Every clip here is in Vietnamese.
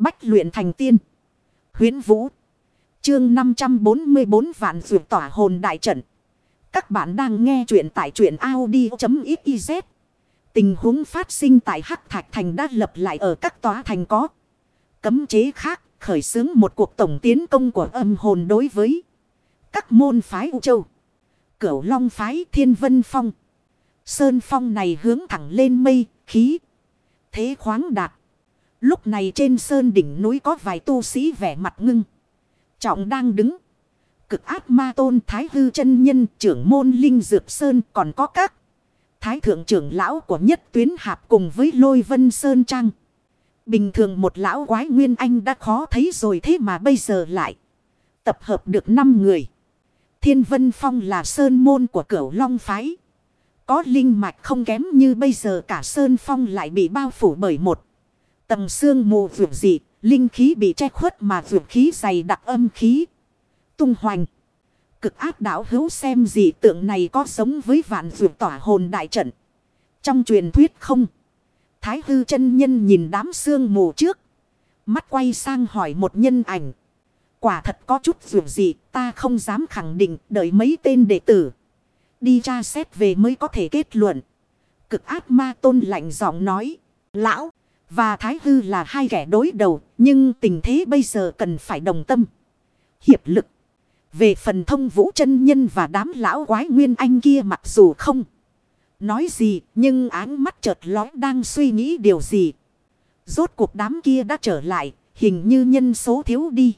Bách luyện thành tiên. Huyến Vũ. Chương 544 vạn dược tỏa hồn đại trận. Các bạn đang nghe truyện tại truyện Audi.xyz. Tình huống phát sinh tại Hắc Thạch Thành đã lập lại ở các tòa thành có. Cấm chế khác khởi xướng một cuộc tổng tiến công của âm hồn đối với các môn phái U Châu. Cửu Long phái Thiên Vân Phong. Sơn Phong này hướng thẳng lên mây, khí. Thế khoáng đạt. Lúc này trên sơn đỉnh núi có vài tu sĩ vẻ mặt ngưng. Trọng đang đứng. Cực ác ma tôn thái hư chân nhân, trưởng môn linh dược sơn còn có các. Thái thượng trưởng lão của nhất tuyến hạp cùng với lôi vân sơn trang. Bình thường một lão quái nguyên anh đã khó thấy rồi thế mà bây giờ lại. Tập hợp được 5 người. Thiên vân phong là sơn môn của cửu long phái. Có linh mạch không kém như bây giờ cả sơn phong lại bị bao phủ bởi một. Tầng xương mù vượt dị, linh khí bị che khuất mà vượt khí dày đặc âm khí. Tung hoành. Cực áp đảo hữu xem dị tượng này có giống với vạn vượt tỏa hồn đại trận. Trong truyền thuyết không. Thái hư chân nhân nhìn đám xương mù trước. Mắt quay sang hỏi một nhân ảnh. Quả thật có chút vượt dị ta không dám khẳng định đợi mấy tên đệ tử. Đi tra xét về mới có thể kết luận. Cực ác ma tôn lạnh giọng nói. Lão và Thái Hư là hai kẻ đối đầu. Nhưng tình thế bây giờ cần phải đồng tâm. Hiệp lực. Về phần thông vũ chân nhân và đám lão quái nguyên anh kia mặc dù không. Nói gì nhưng áng mắt chợt lóe đang suy nghĩ điều gì. Rốt cuộc đám kia đã trở lại. Hình như nhân số thiếu đi.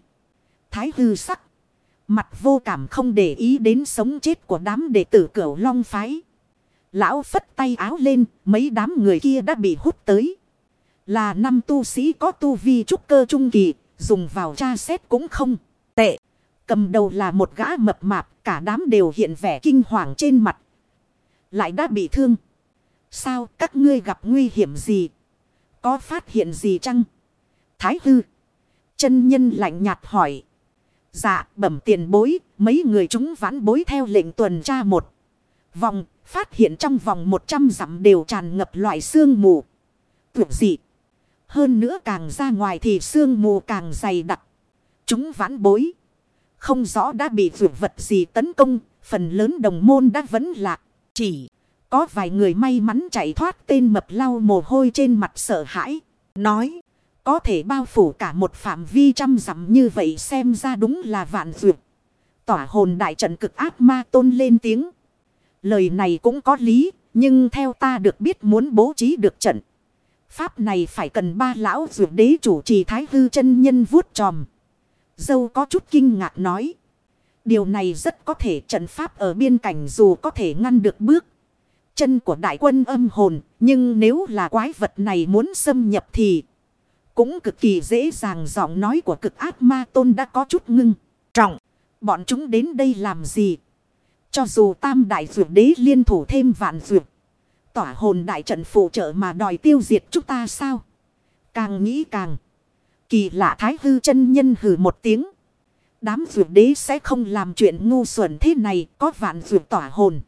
Thái hư sắc. Mặt vô cảm không để ý đến sống chết của đám đệ tử cửu long phái. Lão phất tay áo lên, mấy đám người kia đã bị hút tới. Là năm tu sĩ có tu vi trúc cơ trung kỳ, dùng vào tra xét cũng không tệ. Cầm đầu là một gã mập mạp, cả đám đều hiện vẻ kinh hoàng trên mặt. Lại đã bị thương. Sao các ngươi gặp nguy hiểm gì? Có phát hiện gì chăng? Thái hư. Chân nhân lạnh nhạt hỏi. Dạ bẩm tiền bối, mấy người chúng vãn bối theo lệnh tuần tra một. Vòng, phát hiện trong vòng 100 dặm đều tràn ngập loại xương mù. Tuyệt dị. Hơn nữa càng ra ngoài thì xương mù càng dày đặc. Chúng vãn bối. Không rõ đã bị vượt vật gì tấn công, phần lớn đồng môn đã vẫn lạc. Chỉ có vài người may mắn chạy thoát tên mập lau mồ hôi trên mặt sợ hãi. Nói. Có thể bao phủ cả một phạm vi trăm dặm như vậy xem ra đúng là vạn duyệt. Tỏa hồn đại trận cực ác ma tôn lên tiếng. Lời này cũng có lý, nhưng theo ta được biết muốn bố trí được trận. Pháp này phải cần ba lão duyệt đế chủ trì thái hư chân nhân vuốt tròm. Dâu có chút kinh ngạc nói. Điều này rất có thể trận pháp ở biên cảnh dù có thể ngăn được bước. Chân của đại quân âm hồn, nhưng nếu là quái vật này muốn xâm nhập thì cũng cực kỳ dễ dàng giọng nói của cực ác ma tôn đã có chút ngưng. Trọng. Bọn chúng đến đây làm gì? Cho dù tam đại dược đế liên thủ thêm vạn dược. Tỏa hồn đại trận phụ trợ mà đòi tiêu diệt chúng ta sao? Càng nghĩ càng. Kỳ lạ thái hư chân nhân hử một tiếng. Đám dược đế sẽ không làm chuyện ngu xuẩn thế này, có vạn dược tỏa hồn.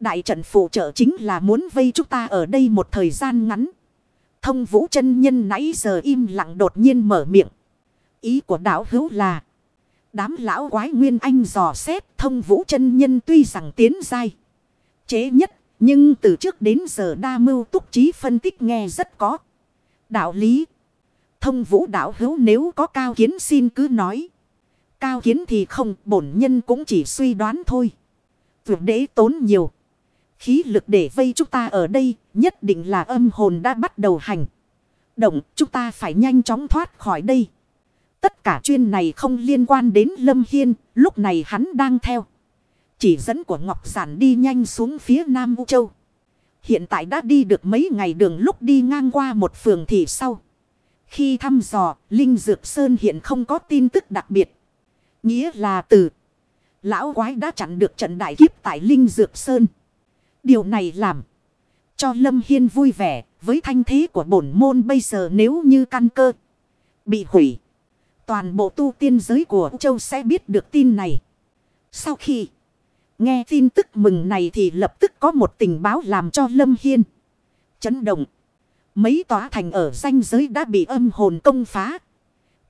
Đại trận phụ trợ chính là muốn vây chúng ta ở đây một thời gian ngắn. Thông vũ chân nhân nãy giờ im lặng đột nhiên mở miệng. Ý của đạo hữu là. Đám lão quái nguyên anh dò xét thông vũ chân nhân tuy rằng tiến dai. Chế nhất. Nhưng từ trước đến giờ đa mưu túc trí phân tích nghe rất có. Đạo lý. Thông vũ đạo hữu nếu có cao kiến xin cứ nói. Cao kiến thì không bổn nhân cũng chỉ suy đoán thôi. Vượt đế tốn nhiều khí lực để vây chúng ta ở đây, nhất định là âm hồn đã bắt đầu hành. Động, chúng ta phải nhanh chóng thoát khỏi đây. Tất cả chuyên này không liên quan đến Lâm Hiên, lúc này hắn đang theo. Chỉ dẫn của Ngọc Giản đi nhanh xuống phía Nam Vũ Châu. Hiện tại đã đi được mấy ngày đường lúc đi ngang qua một phường thị sau. Khi thăm dò, Linh Dược Sơn hiện không có tin tức đặc biệt. Nghĩa là từ Lão quái đã chặn được trận đại kiếp tại Linh Dược Sơn. Điều này làm cho Lâm Hiên vui vẻ với thanh thế của bổn môn bây giờ nếu như căn cơ bị hủy. Toàn bộ tu tiên giới của châu sẽ biết được tin này. Sau khi nghe tin tức mừng này thì lập tức có một tình báo làm cho Lâm Hiên chấn động. Mấy tòa thành ở danh giới đã bị âm hồn công phá.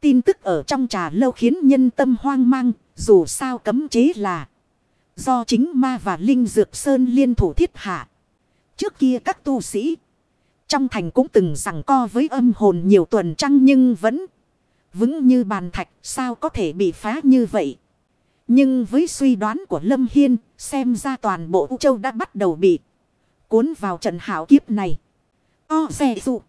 Tin tức ở trong trà lâu khiến nhân tâm hoang mang, dù sao cấm chế là do chính ma và linh dược sơn liên thủ thiết hạ. Trước kia các tu sĩ trong thành cũng từng rằng co với âm hồn nhiều tuần trăng nhưng vẫn vững như bàn thạch sao có thể bị phá như vậy. Nhưng với suy đoán của Lâm Hiên, xem ra toàn bộ U Châu đã bắt đầu bị cuốn vào trận hảo kiếp này. O xe dụ.